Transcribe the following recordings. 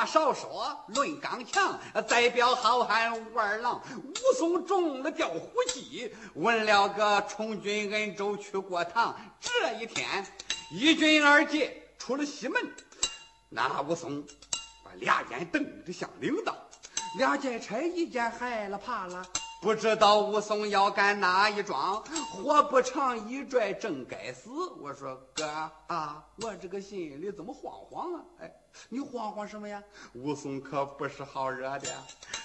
话少说，论刚强，再表好汉武二郎。武松中了调虎计，问了个充军恩州去过堂。这一天，一军二界出了西门，那武松把俩眼瞪得像铃铛，俩劫差一见害了怕了。不知道武松要干哪一桩，活不长一拽正该死。我说哥啊，我这个心里怎么慌慌啊？哎，你慌慌什么呀？武松可不是好惹的，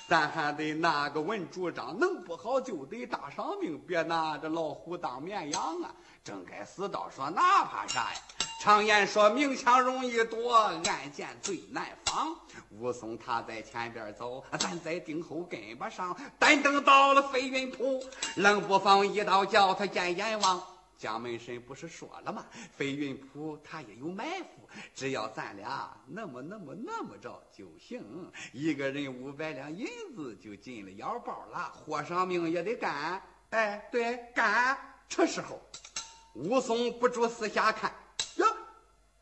咱还得拿个稳主张，弄不好就得搭上命，别拿着老虎当绵羊啊！正该死倒说哪怕啥呀？常言说明枪容易躲，暗箭最难防。武松他在前边走，咱在顶后跟不上。但等到了飞云浦，冷不防一刀叫他见阎王。蒋门神不是说了吗？飞云浦他也有埋伏，只要咱俩那么那么那么着就行。一个人五百两银子就进了腰包了，豁上命也得干。哎，对，干。这时候，武松不住四下看。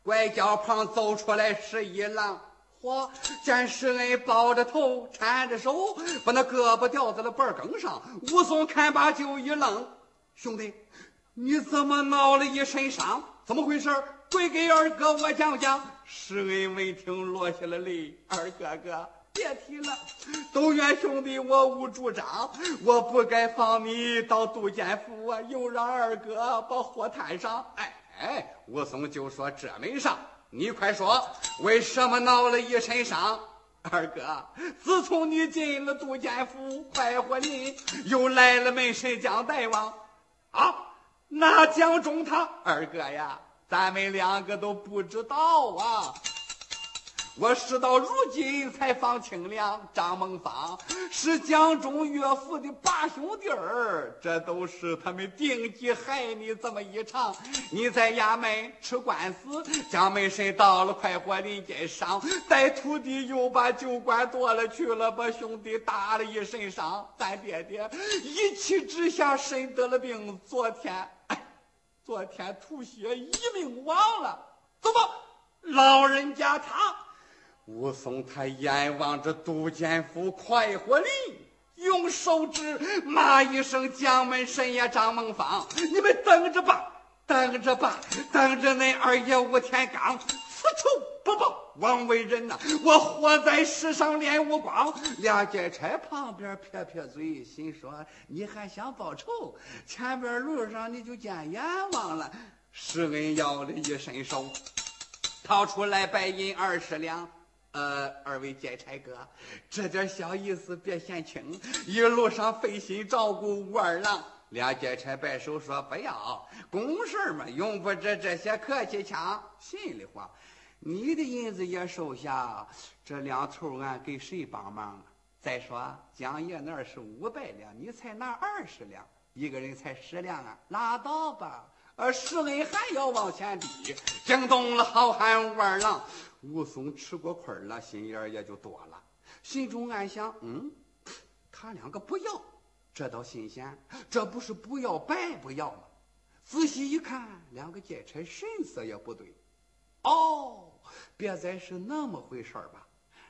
拐角旁走出来是一郎，嚯！见施恩抱着头，搀着手，把那胳膊吊在了板梗上。武松看罢就一愣：“兄弟，你怎么闹了一身伤？怎么回事？快给二哥我讲讲。”施恩闻听落下了泪：“二哥哥，别提了，都怨兄弟我无主张，我不该放你到杜监府啊，又让二哥把火摊上。”哎。哎，武松就说：“这没啥，你快说，为什么闹了一身伤？二哥，自从你进了杜监府，快活林，又来了门神将大王，啊，那江中他二哥呀，咱们两个都不知道啊。”我事到如今才放清凉，张梦芳是江中岳父的八兄弟儿，这都是他们定计害你这么一场。你在衙门吃官司，江门神到了快活林间上，带徒弟又把酒馆夺了去了，把兄弟打了一身伤。咱爹爹一气之下身得了病，昨天，昨天吐血一命亡了。怎么，老人家他？武松他眼望着杜建福快活林，用手指骂一声：“将门神爷张孟芳，你们等着吧，等着吧，等着恁二爷吴天罡，此仇不报，枉为人呐！我活在世上练武光。”俩劫差旁边撇撇嘴，心说：“你还想报仇？前边路上你就见阎王了。”施恩要了一伸手，掏出来白银二十两。呃，二位劫差哥，这点小意思别嫌轻，一路上费心照顾武二郎。俩劫差摆手说：“不要，公事嘛，用不着这些客气腔。”心里话，你的银子也收下，这两头俺给谁帮忙啊？再说江爷那是五百两，你才拿二十两，一个人才十两啊，拉倒吧。呃，施恩还要往前逼，惊动了好汉武二郎。武松吃过亏了，心眼也就多了，心中暗想：嗯，他两个不要，这倒新鲜，这不是不要白不要吗？仔细一看，两个劫差神色也不对。哦，别再是那么回事吧？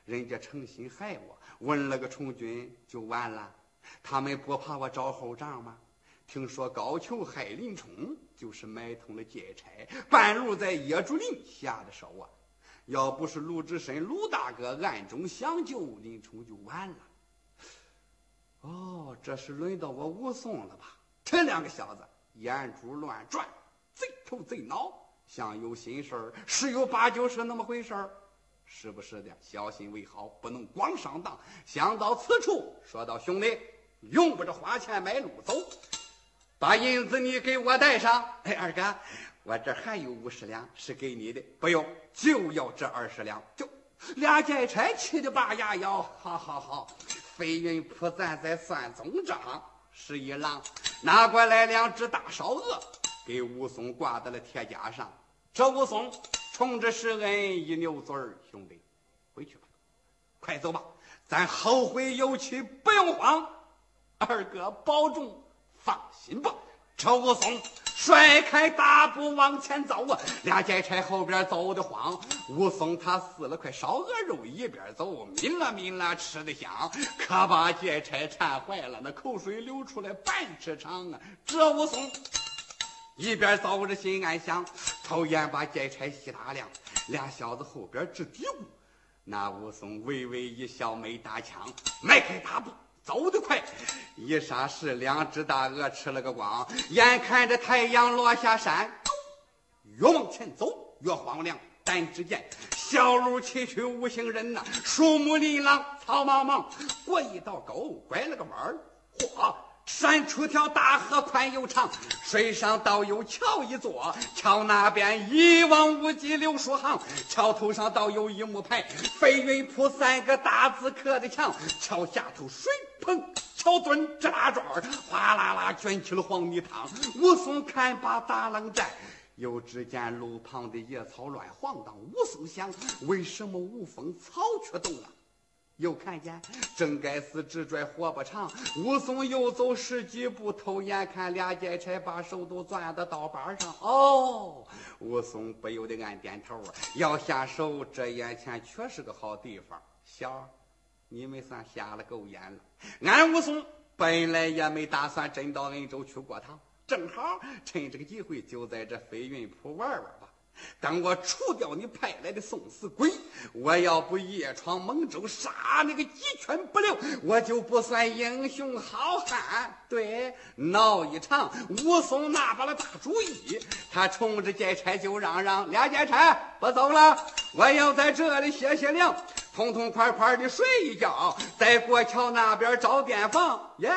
人家诚心害我，问了个充军就完了，他们不怕我找后账吗？听说高俅害林冲，就是买通了劫差，半路在野竹林下的手啊！要不是鲁智深鲁大哥暗中相救，林冲就完了。哦，这是轮到我武松了吧？这两个小子眼珠乱转，贼头贼脑，像有心事儿，十有八九是那么回事儿。是不是的？小心为好，不能光上当。想到此处，说道：“兄弟，用不着花钱买路走。”把银子你给我带上，哎，二哥，我这还有五十两是给你的，不用，就要这二十两。就俩劫差气得拔牙咬，好好好，飞云铺咱在算总账。十一郎拿过来两只大烧鹅，给武松挂在了铁架上。这武松冲着施恩一扭嘴，兄弟，回去吧，快走吧，咱后会有期，不用慌。二哥保重。放心吧，赵武松甩开大步往前走啊！俩劫差后边走的慌。武松他撕了块烧鹅肉，一边走，抿了抿了，吃的香，可把劫差馋坏了，那口水流出来半尺长啊！这武松一边走着心暗想，抽烟把劫差吸大量，俩小子后边直嘀咕。那武松微微一笑，没搭腔，迈开大步。走得快，一霎时，两只大鹅吃了个光。眼看着太阳落下山，越往前走越荒凉。但只见小路崎岖无行人呐，树木林朗草茫茫。过一道沟，拐了个弯儿，嚯！闪出条大河，宽又长，水上倒有桥一座，桥那边一望无际柳树行，桥头上倒有一木牌，飞云铺三个大字刻的墙，桥下头水盆桥墩这大桩哗啦啦卷起了黄泥汤。武松看罢打冷战，又只见路旁的野草乱晃荡。武松想，为什么无风草却动了？又看见郑该死只拽活不长，武松又走十几步，偷眼看俩劫差把手都攥到刀把上。哦，武松不由得暗点头啊，要下手，这眼前确是个好地方。小，你们算瞎了狗眼了。俺武松本来也没打算真到恩州去过趟，正好趁这个机会就在这飞云铺玩玩吧。等我除掉你派来的送死鬼，我要不夜闯蒙州杀你个鸡犬不留，我就不算英雄好汉。对，闹一场。武松拿把了大主意，他冲着劫差就嚷嚷：“俩劫差不走了，我要在这里歇歇凉，痛痛快快的睡一觉，在过桥那边找店房。”耶，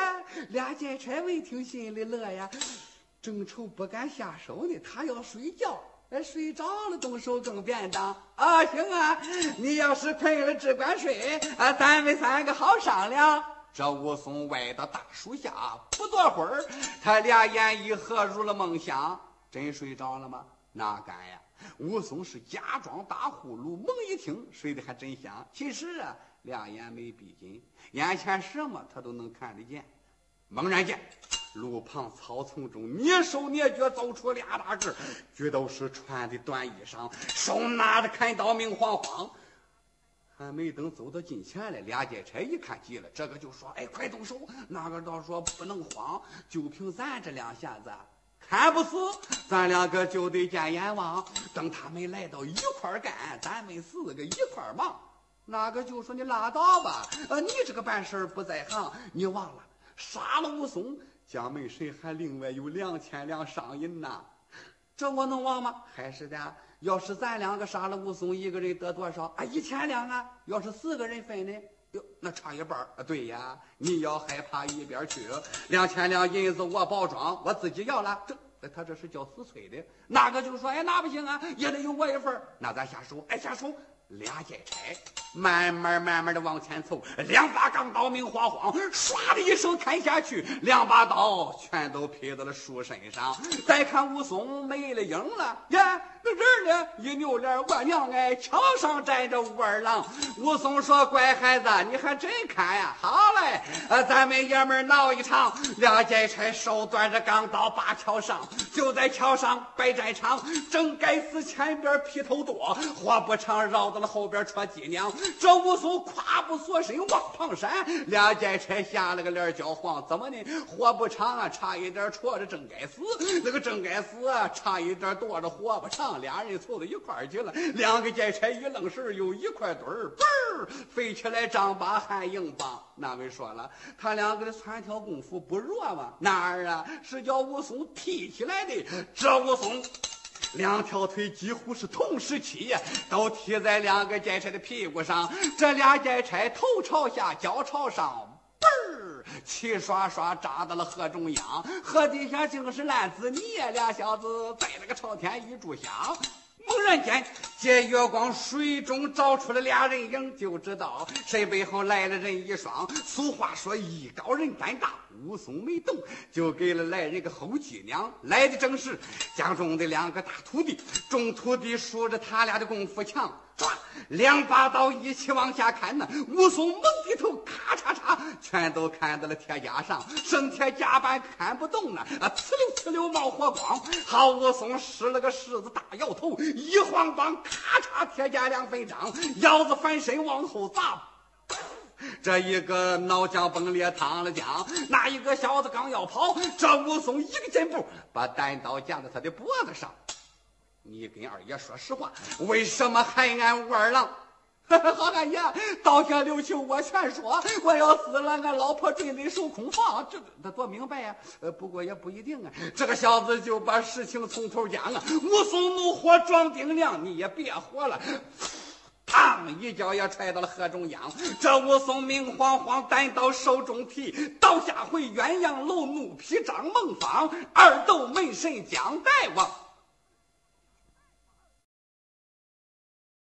俩劫差闻听心里乐呀，正愁不敢下手呢，他要睡觉。哎，睡着了动手更便当啊！行啊，你要是困了只管睡啊，咱们三个好商量。这武松歪到大树下，不多会儿，他俩眼一合，入了梦乡。真睡着了吗？哪敢呀！武松是假装打呼噜，猛一听，睡得还真香。其实啊，两眼没闭紧，眼前什么他都能看得见。猛然间。路旁草丛中，蹑手蹑脚走出俩大个，俱都是穿的短衣裳，手拿着砍刀，明晃晃。还没等走到近前来，俩劫差一看急了，这个就说：“哎，快动手！”那个倒说：“不能慌，就凭咱这两下子，还不死，咱两个就得见阎王。等他们来到一块干，咱们四个一块忙。”那个就说：“你拉倒吧，呃，你这个办事不在行，你忘了杀了武松。”江门神还另外有两千两赏银呢，这我能忘吗？还是的，要是咱两个杀了武松，一个人得多少？啊，一千两啊！要是四个人分呢？哟，那差一半啊！对呀，你要害怕一边去，两千两银子我包装，我自己要了。这，他这是叫死催的。那个就说，哎，那不行啊，也得有我一份那咱下手，哎，下手。俩劫差慢慢慢慢的往前凑，两把钢刀明晃晃，唰的一声砍下去，两把刀全都劈到了树身上。再看武松没了影了，呀，那人呢？一扭脸，我娘哎，桥上站着武二郎。武松说：“乖孩子，你还真看呀？好嘞，呃，咱们爷们闹一场。”俩劫差手端着钢刀把桥上，就在桥上摆战场。正该死前边劈头多，话不长绕到。后边戳脊梁，这武松跨步缩身往旁闪，俩劫差吓了个脸焦黄。怎么呢？火不长啊，差一点戳着正该死。那个正该死啊，差一点躲着火不长。俩人凑到一块儿去了，两个劫差一愣神，又一块堆儿，嘣儿飞起来，丈八汉硬棒。那位说了，他两个的窜跳功夫不弱吗？哪儿啊？是叫武松踢起来的。这武松。两条腿几乎是同时起，都踢在两个剑差的屁股上。这俩剑差头朝下，脚朝上，嘣儿，齐刷刷扎到了河中央。河底下竟是烂子泥，俩小子在那个朝天一炷香。猛然间，借月光，水中照出了俩人影，就知道谁背后来了人一双。俗话说，艺高人胆大。武松没动，就给了来人个后脊梁。来的正是江中的两个大徒弟，众徒弟数着他俩的功夫强，唰，两把刀一起往下砍呢。武松猛低头，咔嚓，全都看到了铁架上，生铁架板看不动呢，啊，呲溜呲溜冒火光。好武松使了个狮子大摇头，一晃膀，咔嚓，铁架两分张，腰子翻身往后砸。这一个脑浆崩裂淌了浆，那一个小子刚要跑，这武松一个箭步把单刀架在他的脖子上。你跟二爷说实话，为什么害俺武二郎？好汉爷，道天留情，我全说。我要死了，俺老婆准得守空房。这他多明白呀！呃，不过也不一定啊。这个小子就把事情从头讲啊。武松怒火撞丁亮，你也别活了。嘡！一脚也踹到了河中央。这武松明晃晃，单刀手中提，倒下回鸳鸯楼，怒劈张孟芳，二斗门神将大王。